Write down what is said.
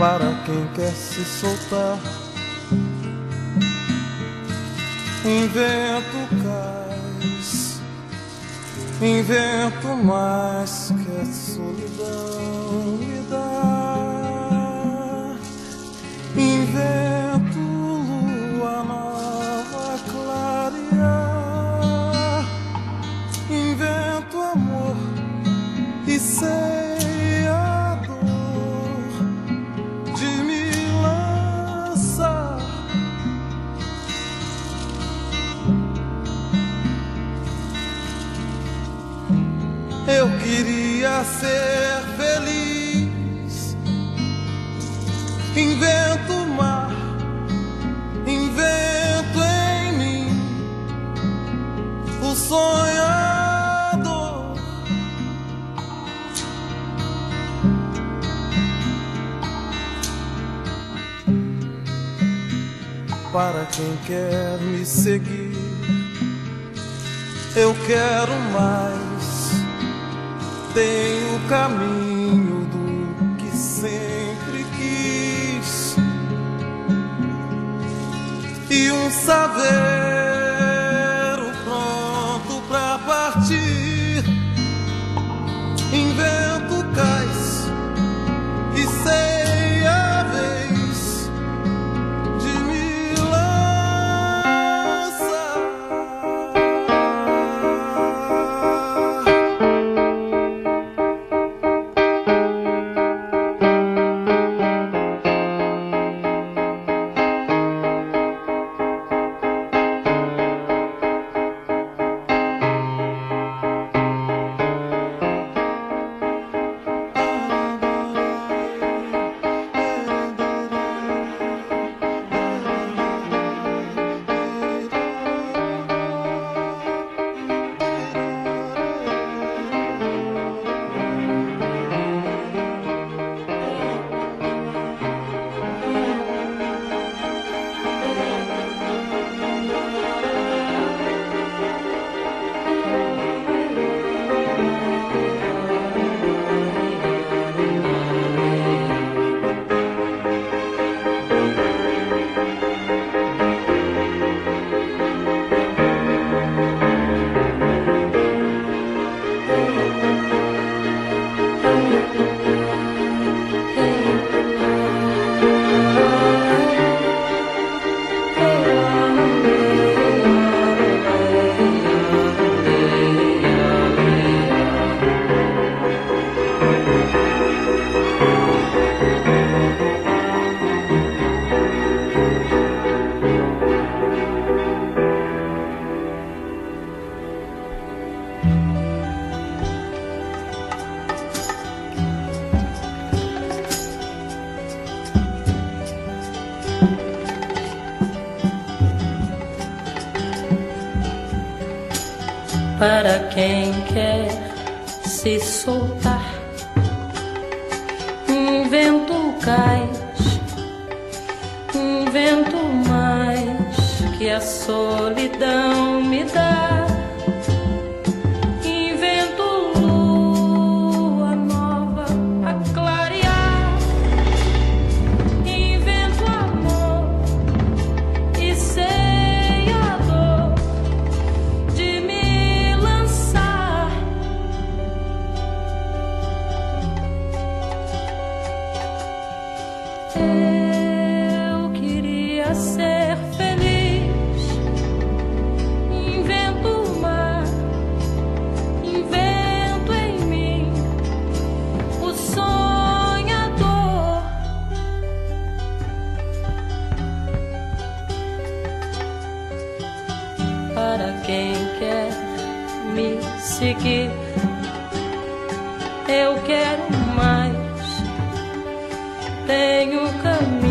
para quem quer se soltar. Invento cais, invento mais que a solidão me dá. Invento lua nova clarear, ser feliz. Invento o mar, invento em mim o sonhador. Para quem quer me seguir, eu quero mais tem o caminho do que sempre quis. E um saber para quem quer se soltar. Um vento cais, um vento mais que a solidão me dá. para quem quer me seguir. Eu quero mais, tenho caminho.